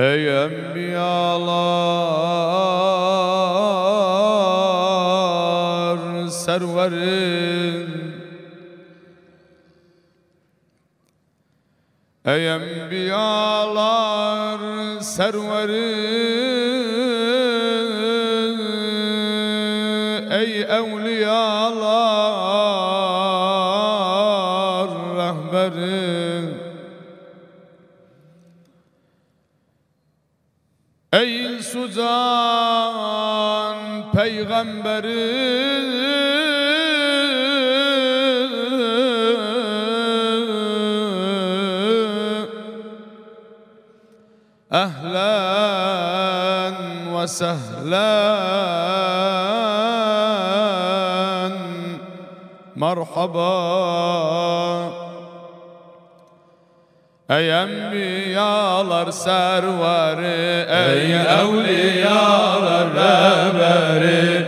Ey enbiyalar serverin Ey enbiyalar serveri Ey evliyalar rehberi سوزان پیغمبری أهلا وسهلا مرحبا. Ey enbiyalar serveri Ey evliyalar rehberi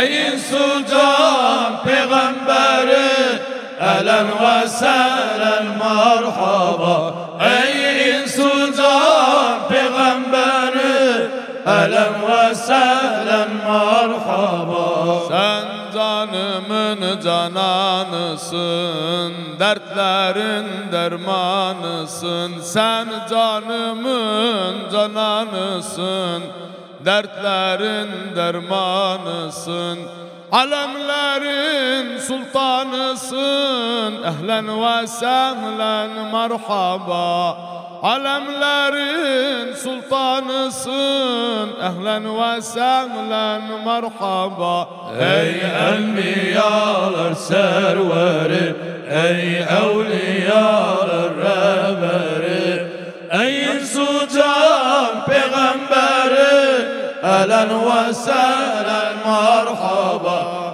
Ey sultan peygamberi Elen ve selen merhaba Ey sultan peygamberi Elen ve selen merhaba canımın cananısın Dertlerin dermanısın. Sen canımın cananısın Dertlerin dermanısın. Alemlerin sultanısın Ehlen ve sehlen merhaba Alemlerin sultanısın Ehlen ve sehlen merhaba Ey enbiyalar serveri Ey evliyalar rehberi Ey sultan peygamberi Elen ve selen merhaba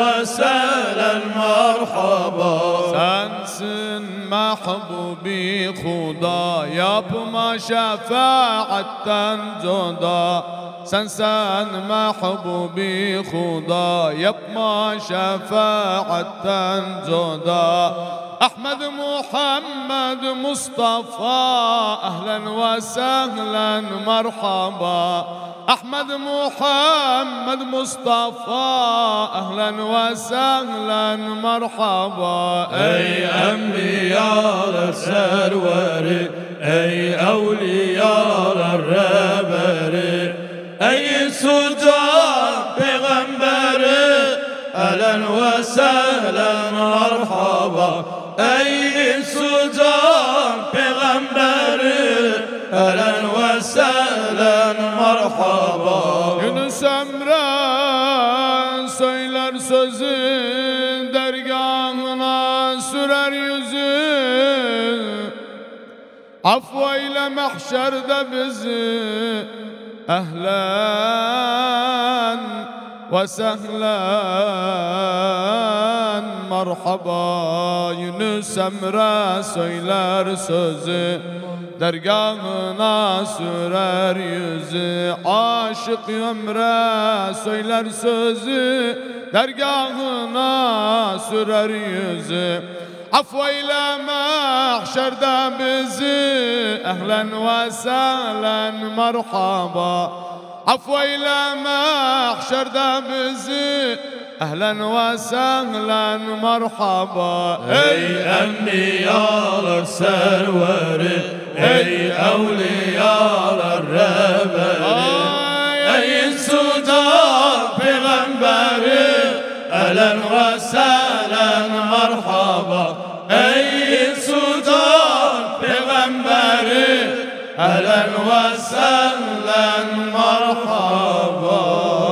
وسهلا مرحبا سنسن محبوبي خدا يا بما شفاعة تنجدا سنسن محبوبي خدا يا بما شفاعة تنجدا أحمد محمد مصطفى أهلا وسهلا مرحبا. أحمد محمد مصطفى أهلا وسهلا مرحبا. أي أنبياء السروري أي أولياء الربري أي سجاد بغمبري أهلا وسهلا مرحبا. أي سجاد بغمبري أهلا وسهلا merhaba Yunus Emre söyler sözü dergahına sürer yüzü. Afveyle mahşerde bizi ehlen ve sehlen. Merhaba Yunus Emre söyler sözü Dergahına sürer yüzü Aşık ömre söyler sözü. Dergahına sürer yüzü Affeyle mahşerde bizi. Ehlen ve sehlen merhaba. Affeyle mahşerde bizi. Ehlen ve sehlen merhaba. Ey enbiyalar serveri أولياء الرب أي سجى في غنبر أهلا وسهلا مرحبا. أي سجى في غنبر ألا وسهلا مرحبا.